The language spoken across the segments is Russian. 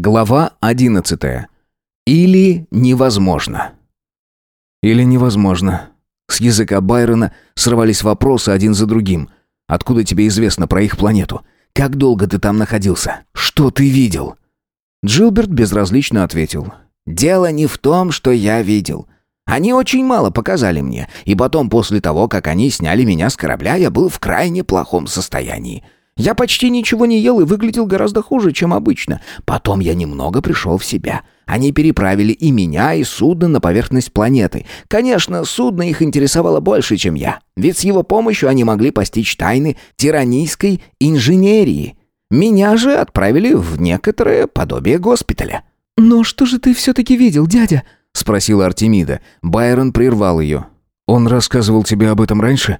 Глава 11. Или невозможно. Или невозможно. С языка Байрона срывались вопросы один за другим. Откуда тебе известно про их планету? Как долго ты там находился? Что ты видел? Джилберт безразлично ответил: "Дело не в том, что я видел. Они очень мало показали мне, и потом после того, как они сняли меня с корабля, я был в крайне плохом состоянии. Я почти ничего не ел и выглядел гораздо хуже, чем обычно. Потом я немного пришел в себя. Они переправили и меня, и судно на поверхность планеты. Конечно, судно их интересовало больше, чем я. Ведь с его помощью они могли постичь тайны тиранийской инженерии. Меня же отправили в некоторое подобие госпиталя. «Но что же ты все-таки видел, дядя?» — спросила Артемида. Байрон прервал ее. «Он рассказывал тебе об этом раньше?»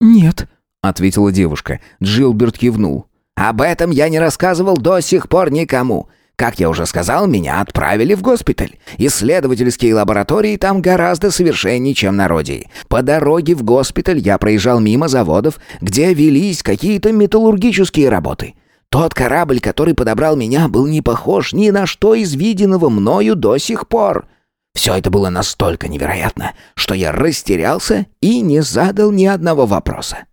«Нет», — ответила девушка. Джилберт кивнул. «Об этом я не рассказывал до сих пор никому. Как я уже сказал, меня отправили в госпиталь. Исследовательские лаборатории там гораздо совершеннее, чем на Родии. По дороге в госпиталь я проезжал мимо заводов, где велись какие-то металлургические работы. Тот корабль, который подобрал меня, был не похож ни на что из виденного мною до сих пор. Все это было настолько невероятно, что я растерялся и не задал ни одного вопроса.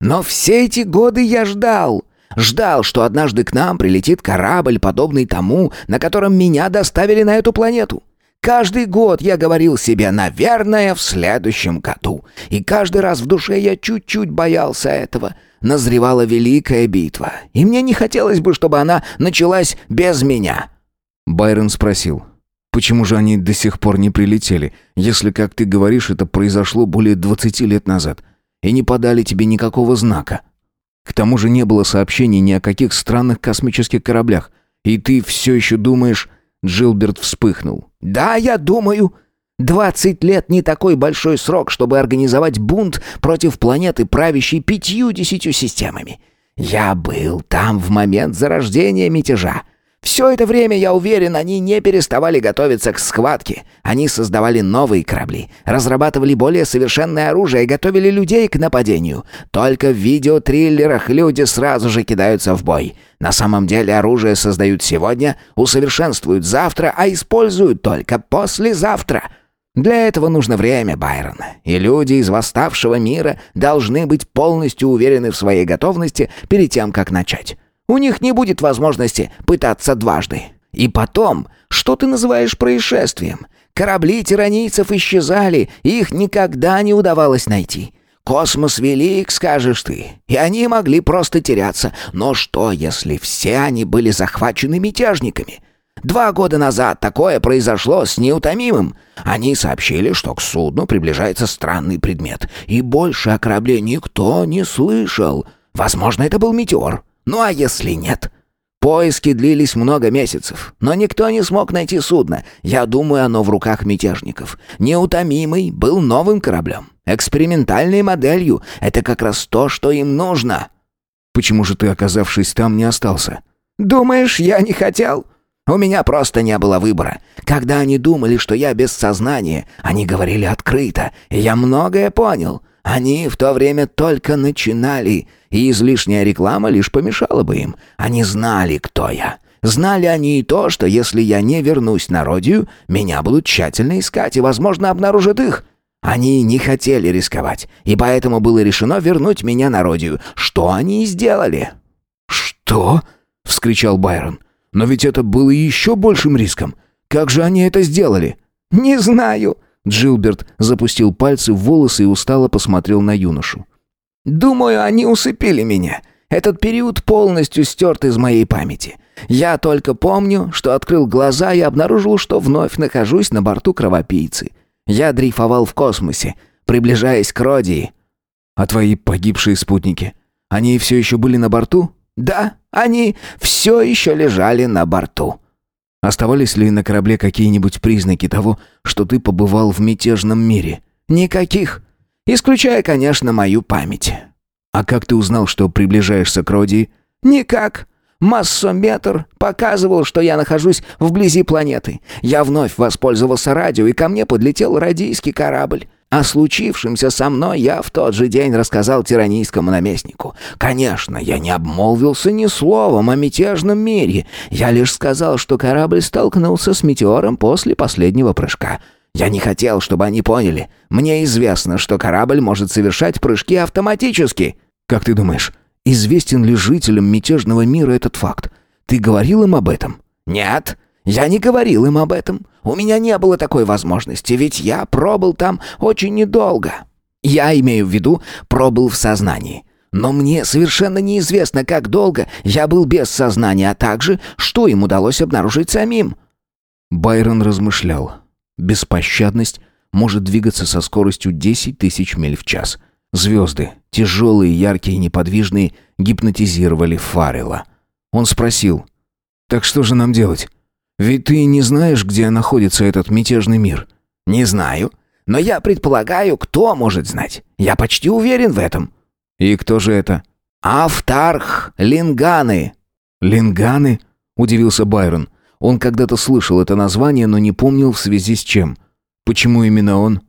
Но все эти годы я ждал. Ждал, что однажды к нам прилетит корабль, подобный тому, на котором меня доставили на эту планету. Каждый год я говорил себе, наверное, в следующем году. И каждый раз в душе я чуть-чуть боялся этого. Назревала великая битва. И мне не хотелось бы, чтобы она началась без меня. Байрон спросил, почему же они до сих пор не прилетели, если, как ты говоришь, это произошло более 20 лет назад? И не подали тебе никакого знака. К тому же не было сообщений ни о каких странных космических кораблях. И ты все еще думаешь...» Джилберт вспыхнул. «Да, я думаю. Двадцать лет не такой большой срок, чтобы организовать бунт против планеты, правящей пятью-десятью системами. Я был там в момент зарождения мятежа. Все это время, я уверен, они не переставали готовиться к схватке. Они создавали новые корабли, разрабатывали более совершенное оружие и готовили людей к нападению. Только в видеотриллерах люди сразу же кидаются в бой. На самом деле оружие создают сегодня, усовершенствуют завтра, а используют только послезавтра. Для этого нужно время, Байрон. И люди из восставшего мира должны быть полностью уверены в своей готовности перед тем, как начать. У них не будет возможности пытаться дважды. И потом, что ты называешь происшествием? Корабли тиранийцев исчезали, их никогда не удавалось найти. Космос велик, скажешь ты, и они могли просто теряться. Но что, если все они были захвачены мятежниками? Два года назад такое произошло с неутомимым. Они сообщили, что к судну приближается странный предмет, и больше о корабле никто не слышал. Возможно, это был метеор. Ну а если нет? Поиски длились много месяцев, но никто не смог найти судно. Я думаю, оно в руках мятежников. Неутомимый был новым кораблем, экспериментальной моделью. Это как раз то, что им нужно. Почему же ты, оказавшись там, не остался? Думаешь, я не хотел? У меня просто не было выбора. Когда они думали, что я без сознания, они говорили открыто, и я многое понял. Они в то время только начинали, и излишняя реклама лишь помешала бы им. Они знали, кто я. Знали они и то, что если я не вернусь на Родию, меня будут тщательно искать и, возможно, обнаружат их. Они не хотели рисковать, и поэтому было решено вернуть меня на Родию, что они и сделали». «Что?» — вскричал Байрон. «Но ведь это было еще большим риском. Как же они это сделали?» «Не знаю», Джилберт запустил пальцы в волосы и устало посмотрел на юношу. «Думаю, они усыпили меня. Этот период полностью стерт из моей памяти. Я только помню, что открыл глаза и обнаружил, что вновь нахожусь на борту кровопийцы. Я дрейфовал в космосе, приближаясь к Родии». «А твои погибшие спутники? Они все еще были на борту?» «Да, они все еще лежали на борту». Оставались ли на корабле какие-нибудь признаки того, что ты побывал в мятежном мире? Никаких. Исключая, конечно, мою память. А как ты узнал, что приближаешься к Родии? Никак. Массометр показывал, что я нахожусь вблизи планеты. Я вновь воспользовался радио, и ко мне подлетел радийский корабль. О случившемся со мной я в тот же день рассказал тиранийскому наместнику. Конечно, я не обмолвился ни словом о мятежном мире. Я лишь сказал, что корабль столкнулся с метеором после последнего прыжка. Я не хотел, чтобы они поняли. Мне известно, что корабль может совершать прыжки автоматически. Как ты думаешь, известен ли жителям мятежного мира этот факт? Ты говорил им об этом? Нет, я не говорил им об этом. У меня не было такой возможности, ведь я пробыл там очень недолго. Я имею в виду, пробыл в сознании. Но мне совершенно неизвестно, как долго я был без сознания, а также, что им удалось обнаружить самим. Байрон размышлял. Беспощадность может двигаться со скоростью 10 тысяч миль в час. Звезды, тяжелые, яркие и неподвижные, гипнотизировали Фаррелла. Он спросил, «Так что же нам делать? Ведь ты не знаешь, где находится этот мятежный мир». «Не знаю, но я предполагаю, кто может знать. Я почти уверен в этом». «И кто же это?» «Автарх Линганы». «Линганы?» – удивился Байрон. Он когда-то слышал это название, но не помнил в связи с чем. Почему именно он?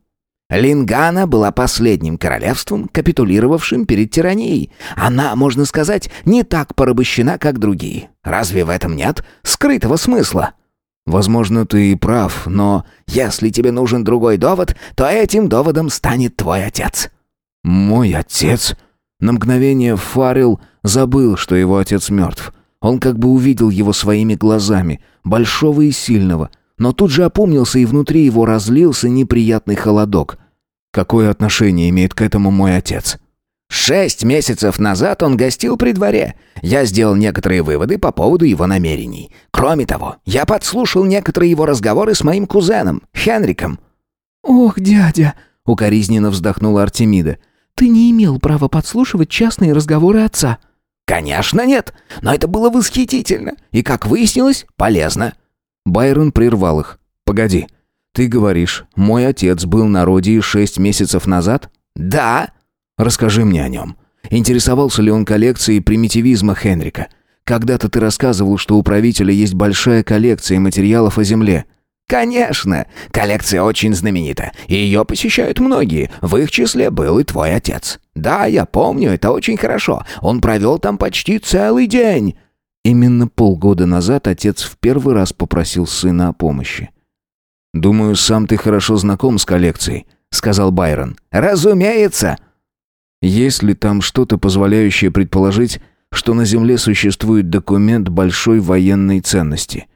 Лингана была последним королевством, капитулировавшим перед тиранией. Она, можно сказать, не так порабощена, как другие. Разве в этом нет скрытого смысла? Возможно, ты и прав, но если тебе нужен другой довод, то этим доводом станет твой отец. Мой отец? На мгновение Фарил забыл, что его отец мертв. Он как бы увидел его своими глазами, большого и сильного, но тут же опомнился, и внутри его разлился неприятный холодок. Какое отношение имеет к этому мой отец? Шесть месяцев назад он гостил при дворе. Я сделал некоторые выводы по поводу его намерений. Кроме того, я подслушал некоторые его разговоры с моим кузеном, Хенриком. «Ох, дядя!» — укоризненно вздохнула Артемида. «Ты не имел права подслушивать частные разговоры отца». «Конечно нет, но это было восхитительно и, как выяснилось, полезно». Байрон прервал их. «Погоди, ты говоришь, мой отец был на Родии шесть месяцев назад?» «Да». Расскажи мне о нем. Интересовался ли он коллекцией примитивизма Хенрика? Когда-то ты рассказывал, что у правителя есть большая коллекция материалов о Земле. Конечно, коллекция очень знаменита, и ее посещают многие, в их числе был и твой отец. Да, я помню, это очень хорошо, он провел там почти целый день. Именно полгода назад отец в первый раз попросил сына о помощи. «Думаю, сам ты хорошо знаком с коллекцией», — сказал Байрон. «Разумеется», есть ли там что-то, позволяющее предположить, что на Земле существует документ большой военной ценности?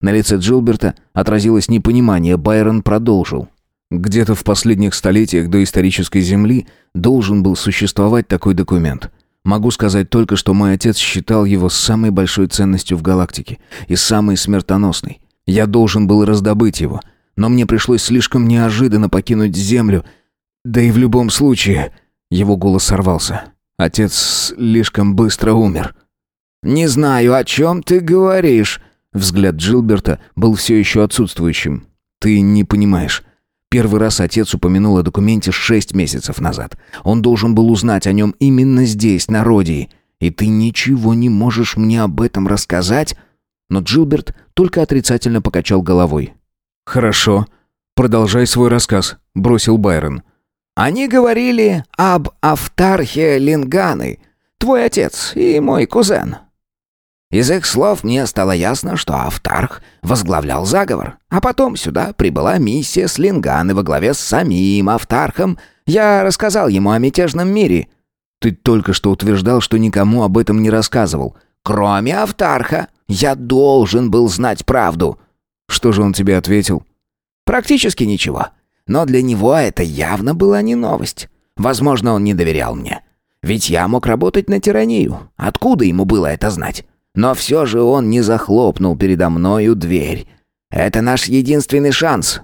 На лице Джилберта отразилось непонимание, Байрон продолжил. Где-то в последних столетиях до исторической Земли должен был существовать такой документ. Могу сказать только, что мой отец считал его самой большой ценностью в галактике и самой смертоносной. Я должен был раздобыть его, но мне пришлось слишком неожиданно покинуть Землю. Да и в любом случае... Его голос сорвался. Отец слишком быстро умер. «Не знаю, о чем ты говоришь». Взгляд Джилберта был все еще отсутствующим. «Ты не понимаешь. Первый раз отец упомянул о документе шесть месяцев назад. Он должен был узнать о нем именно здесь, на Родии. И ты ничего не можешь мне об этом рассказать?» Но Джилберт только отрицательно покачал головой. «Хорошо. Продолжай свой рассказ», — бросил Байрон. Они говорили об Автархе Линганы, твой отец и мой кузен. Из их слов мне стало ясно, что Автарх возглавлял заговор, а потом сюда прибыла миссия с Линганы во главе с самим Автархом. Я рассказал ему о мятежном мире. Ты только что утверждал, что никому об этом не рассказывал. Кроме Автарха, я должен был знать правду. Что же он тебе ответил? Практически ничего. Но для него это явно была не новость. Возможно, он не доверял мне. Ведь я мог работать на тиранию. Откуда ему было это знать? Но все же он не захлопнул передо мною дверь. Это наш единственный шанс».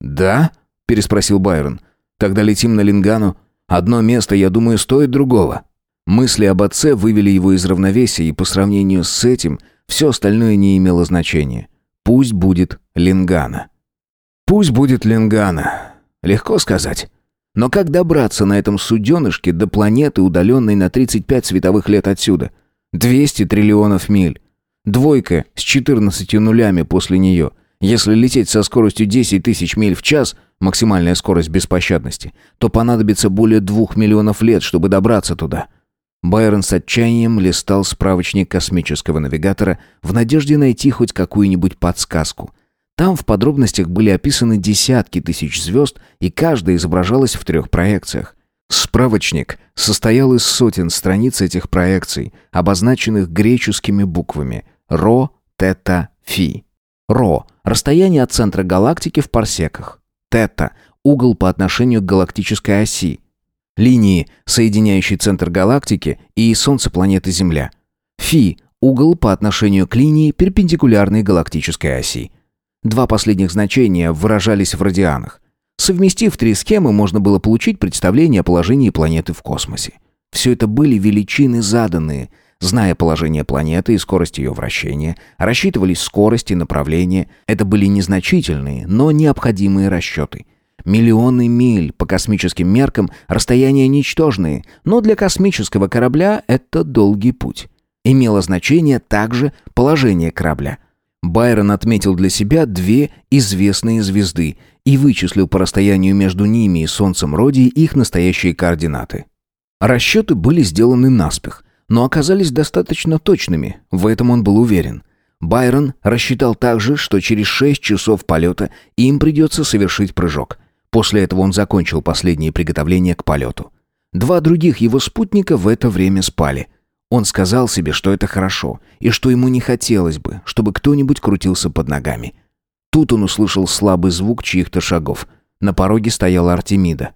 «Да?» – переспросил Байрон. «Тогда летим на Лингану. Одно место, я думаю, стоит другого». Мысли об отце вывели его из равновесия, и по сравнению с этим все остальное не имело значения. Пусть будет Лингана. Пусть будет Ленгана. Легко сказать. Но как добраться на этом суденышке до планеты, удаленной на 35 световых лет отсюда? 200 триллионов миль. Двойка с 14 нулями после нее. Если лететь со скоростью 10 тысяч миль в час, максимальная скорость беспощадности, то понадобится более двух миллионов лет, чтобы добраться туда. Байрон с отчаянием листал справочник космического навигатора в надежде найти хоть какую-нибудь подсказку. Там в подробностях были описаны десятки тысяч звезд, и каждая изображалась в трех проекциях. Справочник состоял из сотен страниц этих проекций, обозначенных греческими буквами «Ро», «Тета», «Фи». «Ро» — расстояние от центра галактики в парсеках. «Тета» — угол по отношению к галактической оси. Линии, соединяющие центр галактики и Солнце планеты Земля. «Фи» — угол по отношению к линии, перпендикулярной галактической оси. Два последних значения выражались в радианах. Совместив три схемы, можно было получить представление о положении планеты в космосе. Все это были величины заданные. Зная положение планеты и скорость ее вращения, рассчитывались скорость и направление. Это были незначительные, но необходимые расчеты. Миллионы миль по космическим меркам расстояния ничтожные, но для космического корабля это долгий путь. Имело значение также положение корабля – Байрон отметил для себя две известные звезды и вычислил по расстоянию между ними и Солнцем Родии их настоящие координаты. Расчеты были сделаны наспех, но оказались достаточно точными, в этом он был уверен. Байрон рассчитал также, что через шесть часов полета им придется совершить прыжок. После этого он закончил последние приготовления к полету. Два других его спутника в это время спали – он сказал себе, что это хорошо, и что ему не хотелось бы, чтобы кто-нибудь крутился под ногами. Тут он услышал слабый звук чьих-то шагов. На пороге стояла Артемида.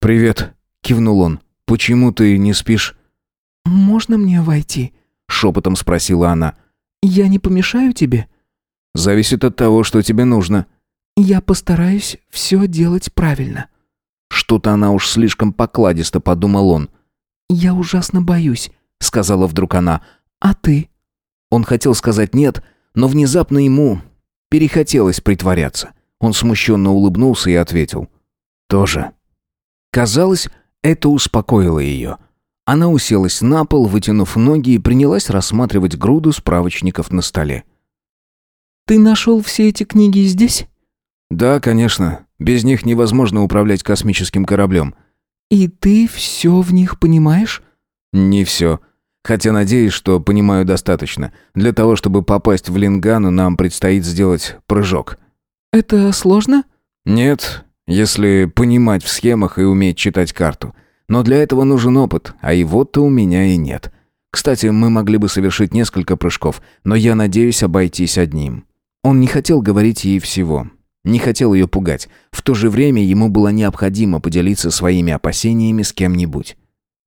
«Привет», — кивнул он. «Почему ты не спишь?» «Можно мне войти?» — шепотом спросила она. «Я не помешаю тебе?» «Зависит от того, что тебе нужно». «Я постараюсь все делать правильно». Что-то она уж слишком покладисто, подумал он. «Я ужасно боюсь. — сказала вдруг она. «А ты?» Он хотел сказать «нет», но внезапно ему перехотелось притворяться. Он смущенно улыбнулся и ответил. «Тоже». Казалось, это успокоило ее. Она уселась на пол, вытянув ноги и принялась рассматривать груду справочников на столе. «Ты нашел все эти книги здесь?» «Да, конечно. Без них невозможно управлять космическим кораблем». «И ты все в них понимаешь?» «Не все. Хотя надеюсь, что понимаю достаточно. Для того, чтобы попасть в Лингану, нам предстоит сделать прыжок». «Это сложно?» «Нет, если понимать в схемах и уметь читать карту. Но для этого нужен опыт, а его-то у меня и нет. Кстати, мы могли бы совершить несколько прыжков, но я надеюсь обойтись одним». Он не хотел говорить ей всего. Не хотел ее пугать. В то же время ему было необходимо поделиться своими опасениями с кем-нибудь.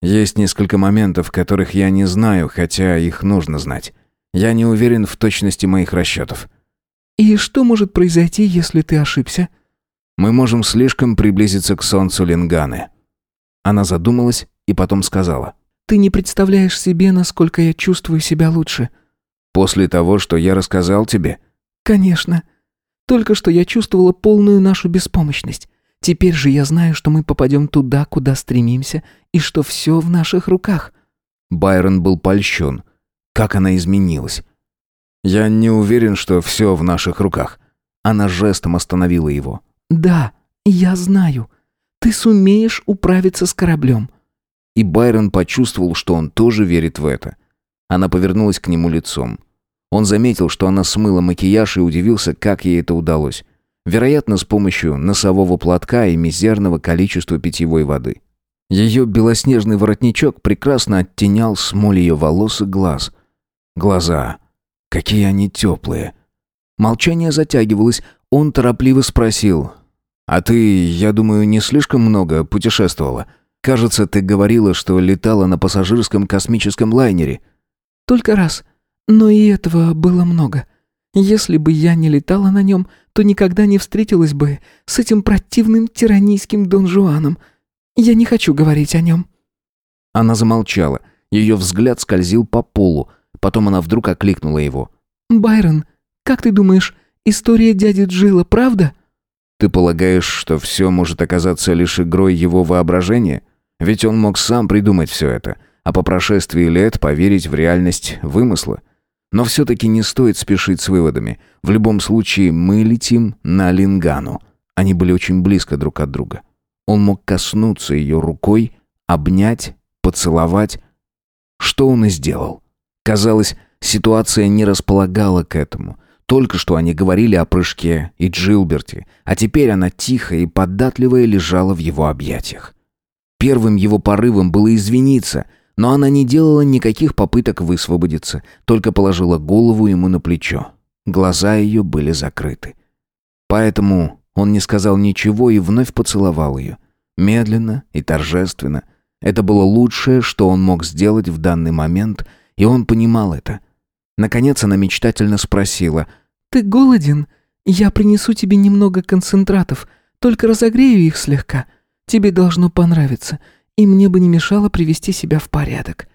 Есть несколько моментов, которых я не знаю, хотя их нужно знать. Я не уверен в точности моих расчетов. И что может произойти, если ты ошибся? Мы можем слишком приблизиться к солнцу Линганы. Она задумалась и потом сказала: "Ты не представляешь себе, насколько я чувствую себя лучше". После того, что я рассказал тебе? Конечно. Только что я чувствовала полную нашу беспомощность. Теперь же я знаю, что мы попадем туда, куда стремимся, и что все в наших руках». Байрон был польщен. Как она изменилась. «Я не уверен, что все в наших руках». Она жестом остановила его. «Да, я знаю. Ты сумеешь управиться с кораблем». И Байрон почувствовал, что он тоже верит в это. Она повернулась к нему лицом. Он заметил, что она смыла макияж и удивился, как ей это удалось. Вероятно, с помощью носового платка и мизерного количества питьевой воды. Ее белоснежный воротничок прекрасно оттенял смоль ее волос и глаз. Глаза. Какие они теплые. Молчание затягивалось. Он торопливо спросил. «А ты, я думаю, не слишком много путешествовала? Кажется, ты говорила, что летала на пассажирском космическом лайнере». «Только раз. Но и этого было много. Если бы я не летала на нем, то никогда не встретилась бы с этим противным тиранийским Дон Жуаном. Я не хочу говорить о нем». Она замолчала. Ее взгляд скользил по полу. Потом она вдруг окликнула его. «Байрон, как ты думаешь, история дяди Джилла правда?» «Ты полагаешь, что все может оказаться лишь игрой его воображения? Ведь он мог сам придумать все это, а по прошествии лет поверить в реальность вымысла. Но все-таки не стоит спешить с выводами. В любом случае, мы летим на Лингану. Они были очень близко друг от друга. Он мог коснуться ее рукой, обнять, поцеловать. Что он и сделал. Казалось, ситуация не располагала к этому. Только что они говорили о прыжке и Джилберте, а теперь она тихо и податливая лежала в его объятиях. Первым его порывом было извиниться, но она не делала никаких попыток высвободиться, только положила голову ему на плечо. Глаза ее были закрыты. Поэтому он не сказал ничего и вновь поцеловал ее. Медленно и торжественно. Это было лучшее, что он мог сделать в данный момент, и он понимал это. Наконец она мечтательно спросила — «Ты голоден? Я принесу тебе немного концентратов, только разогрею их слегка. Тебе должно понравиться, и мне бы не мешало привести себя в порядок».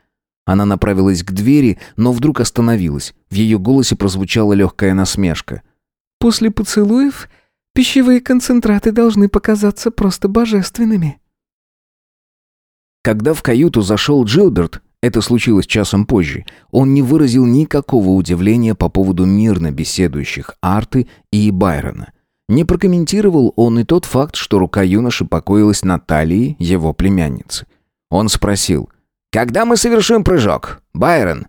Она направилась к двери, но вдруг остановилась. В ее голосе прозвучала легкая насмешка. «После поцелуев пищевые концентраты должны показаться просто божественными». Когда в каюту зашел Джилберт, это случилось часом позже. Он не выразил никакого удивления по поводу мирно беседующих Арты и Байрона. Не прокомментировал он и тот факт, что рука юноши покоилась на талии его племянницы. Он спросил, «Когда мы совершим прыжок, Байрон?»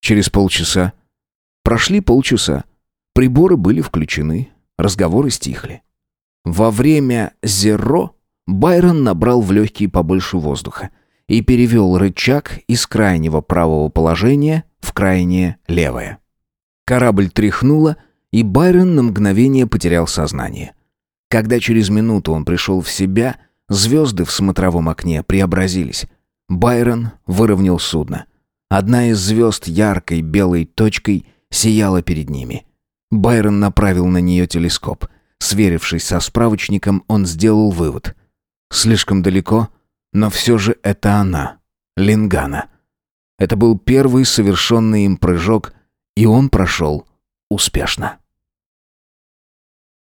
«Через полчаса». Прошли полчаса. Приборы были включены, разговоры стихли. Во время «Зеро» Байрон набрал в легкие побольше воздуха и перевел рычаг из крайнего правого положения в крайнее левое. Корабль тряхнуло, и Байрон на мгновение потерял сознание. Когда через минуту он пришел в себя, звезды в смотровом окне преобразились. Байрон выровнял судно. Одна из звезд яркой белой точкой сияла перед ними. Байрон направил на нее телескоп. Сверившись со справочником, он сделал вывод. Слишком далеко, но все же это она, Лингана. Это был первый совершенный им прыжок, и он прошел успешно.